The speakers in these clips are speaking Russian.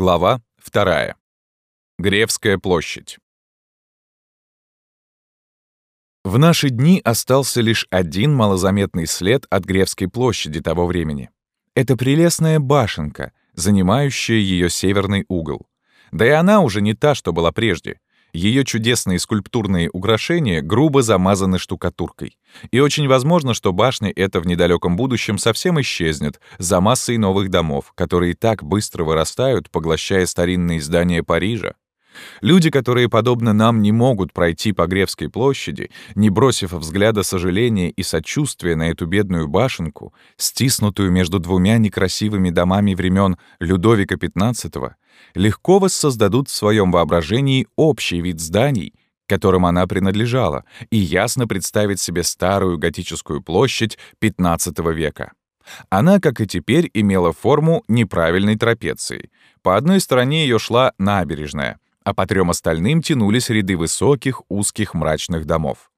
Глава 2. Гревская площадь. В наши дни остался лишь один малозаметный след от Гревской площади того времени. Это прелестная башенка, занимающая ее северный угол. Да и она уже не та, что была прежде. Ее чудесные скульптурные украшения грубо замазаны штукатуркой. И очень возможно, что башня эта в недалеком будущем совсем исчезнет за массой новых домов, которые так быстро вырастают, поглощая старинные здания Парижа. Люди, которые, подобно нам, не могут пройти по Гревской площади, не бросив взгляда сожаления и сочувствия на эту бедную башенку, стиснутую между двумя некрасивыми домами времен Людовика XV, легко воссоздадут в своем воображении общий вид зданий, которым она принадлежала, и ясно представить себе старую готическую площадь XV века. Она, как и теперь, имела форму неправильной трапеции. По одной стороне ее шла набережная — а по трем остальным тянулись ряды высоких, узких, мрачных домов.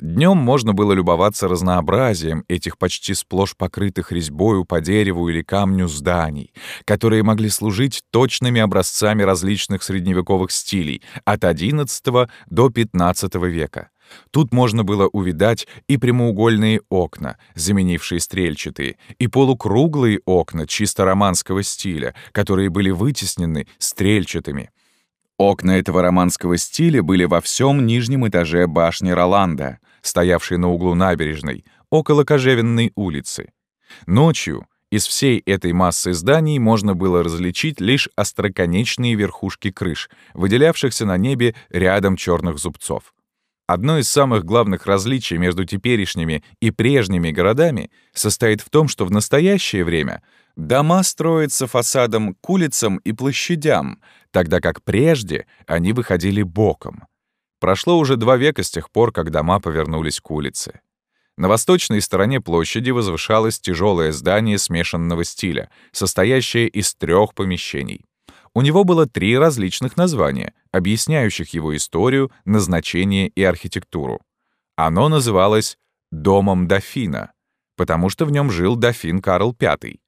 Днем можно было любоваться разнообразием этих почти сплошь покрытых резьбою по дереву или камню зданий, которые могли служить точными образцами различных средневековых стилей от XI до XV века. Тут можно было увидать и прямоугольные окна, заменившие стрельчатые, и полукруглые окна чисто романского стиля, которые были вытеснены стрельчатыми, Окна этого романского стиля были во всем нижнем этаже башни Роланда, стоявшей на углу набережной, около Кожевенной улицы. Ночью из всей этой массы зданий можно было различить лишь остроконечные верхушки крыш, выделявшихся на небе рядом черных зубцов. Одно из самых главных различий между теперешними и прежними городами состоит в том, что в настоящее время дома строятся фасадом к улицам и площадям, тогда как прежде они выходили боком. Прошло уже два века с тех пор, как дома повернулись к улице. На восточной стороне площади возвышалось тяжелое здание смешанного стиля, состоящее из трех помещений. У него было три различных названия, объясняющих его историю, назначение и архитектуру. Оно называлось «Домом дофина», потому что в нем жил дофин Карл V,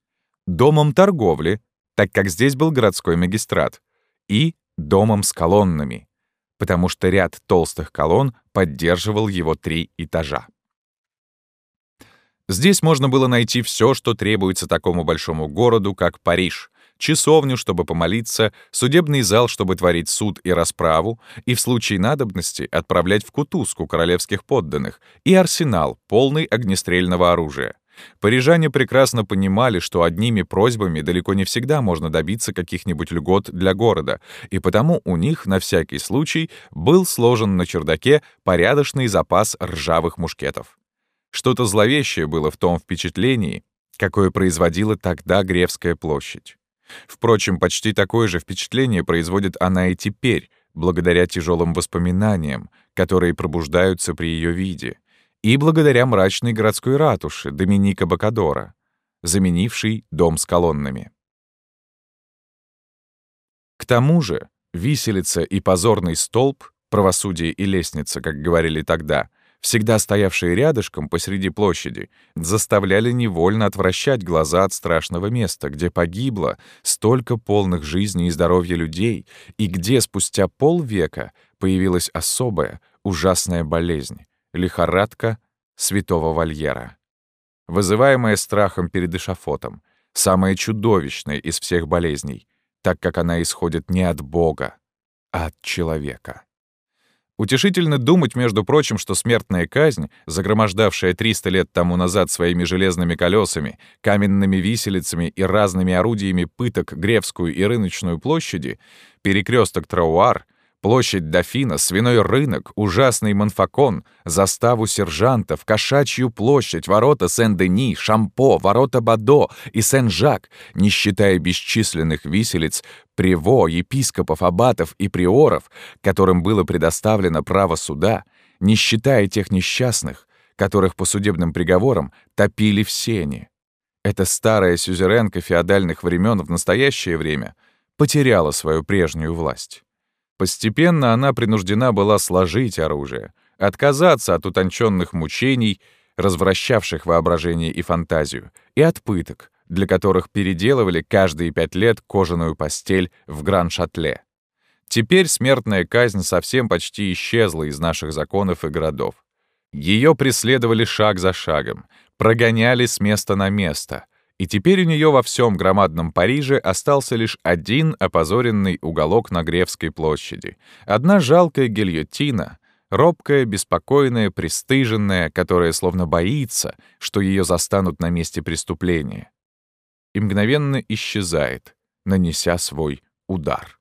«Домом торговли», так как здесь был городской магистрат, и домом с колоннами, потому что ряд толстых колонн поддерживал его три этажа. Здесь можно было найти все, что требуется такому большому городу, как Париж, часовню, чтобы помолиться, судебный зал, чтобы творить суд и расправу, и в случае надобности отправлять в кутузку королевских подданных, и арсенал, полный огнестрельного оружия. Парижане прекрасно понимали, что одними просьбами далеко не всегда можно добиться каких-нибудь льгот для города, и потому у них на всякий случай был сложен на чердаке порядочный запас ржавых мушкетов. Что-то зловещее было в том впечатлении, какое производила тогда Гревская площадь. Впрочем, почти такое же впечатление производит она и теперь, благодаря тяжелым воспоминаниям, которые пробуждаются при ее виде, и благодаря мрачной городской ратуше Доминика Бакадора, заменившей дом с колоннами. К тому же виселица и позорный столб, правосудие и лестница, как говорили тогда, всегда стоявшие рядышком посреди площади, заставляли невольно отвращать глаза от страшного места, где погибло столько полных жизни и здоровья людей, и где спустя полвека появилась особая, ужасная болезнь лихорадка святого Вольера. Вызываемая страхом перед эшафотом, самая чудовищная из всех болезней, так как она исходит не от Бога, а от человека. Утешительно думать, между прочим, что смертная казнь, загромождавшая 300 лет тому назад своими железными колесами, каменными виселицами и разными орудиями пыток Гревскую и Рыночную площади, перекресток Трауар — Площадь Дофина, свиной рынок, ужасный Монфакон, заставу сержантов, кошачью площадь, ворота Сен-Дени, Шампо, ворота Бадо и Сен-Жак, не считая бесчисленных виселиц, приво, епископов, аббатов и приоров, которым было предоставлено право суда, не считая тех несчастных, которых по судебным приговорам топили в сене. Эта старая сюзеренка феодальных времен в настоящее время потеряла свою прежнюю власть. Постепенно она принуждена была сложить оружие, отказаться от утонченных мучений, развращавших воображение и фантазию, и от пыток, для которых переделывали каждые пять лет кожаную постель в Гран-Шатле. Теперь смертная казнь совсем почти исчезла из наших законов и городов. Ее преследовали шаг за шагом, прогоняли с места на место, и теперь у нее во всем громадном Париже остался лишь один опозоренный уголок на Гревской площади, одна жалкая гильотина, робкая, беспокойная, пристыженная, которая словно боится, что ее застанут на месте преступления. И мгновенно исчезает, нанеся свой удар.